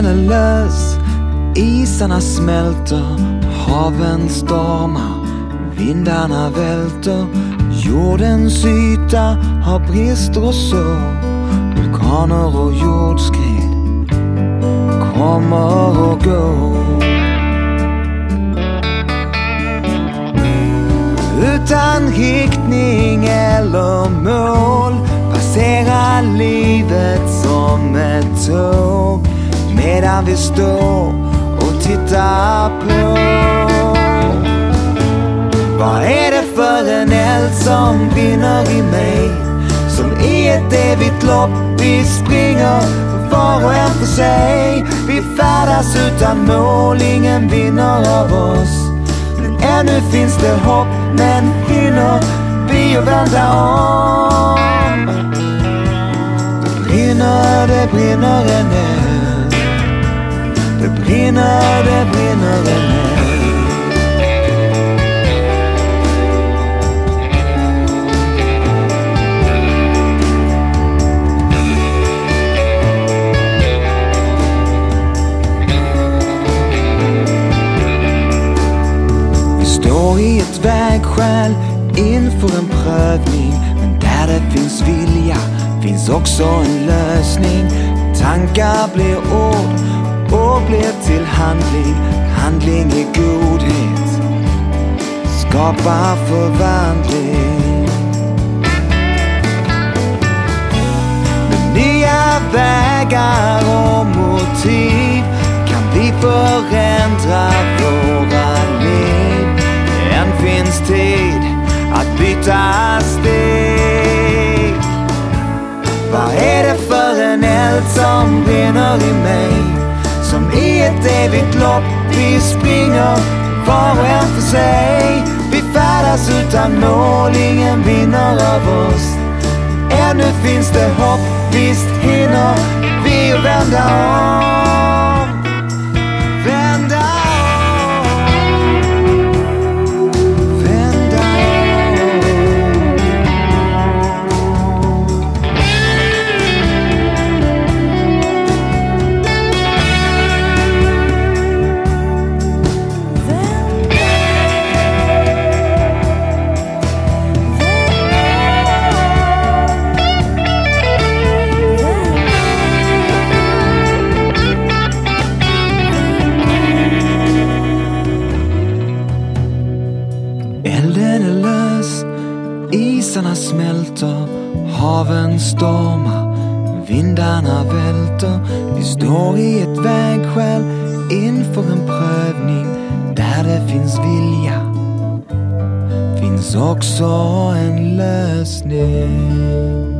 Elden är lös, isarna smälter, haven stormar, vindarna välter, jordens yta har brister och sår, vulkaner och jordskred kommer och går. Utan riktning eller mål passerar livet som ett tåg medan vi står och tittar på. Vad är det för en eld som brinner i mig? Som i ett evigt lopp vi springer var och en för sig. Vi färdas utan mål, ingen vinner av oss. Men ännu finns det hopp, men hinner vi att vända om? Det brinner, det brinner en eld. Vi står i ett vägskäl inför en prövning. Men där det finns vilja finns också en lösning. Tankar blir ord och blir till handling. Handling i godhet skapar förvandling. Med nya vägar och motiv kan vi förändra våra liv. Än finns tid att byta steg. Vad är det för en eld som brinner i mig? Som i ett evigt lopp vi springer var och en för sig. Vi färdas utan mål, ingen vinner av oss. Ännu finns det hopp, visst hinner vi vända om. Isarna smälter, haven stormar, vindarna välter. Vi står i ett vägskäl inför en prövning. Där det finns vilja finns också en lösning.